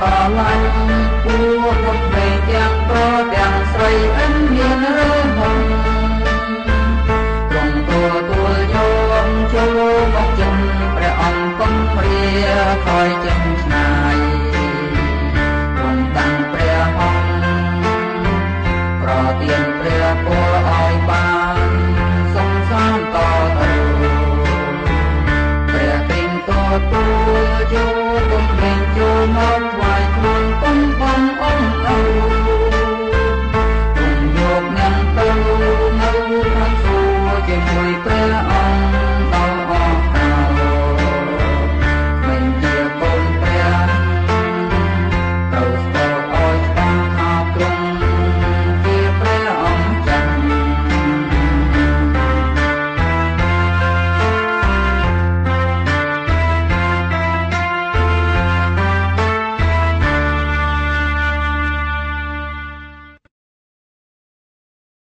ស្រឡាញ់ពូមុខមេទាំងប្រទាំងស្រីអិនមានរើហំគង់ទួលទួលយោមចូលមកចិនព្រះអង្គគង់ព្រាខ້ອຍចិនឆ្នាយគង់តាំងព្រះអង្គប្រទានព្រះពរឲ្យបានសំសានតទៅព្រះពេញតទួលយោមពេញចូលមក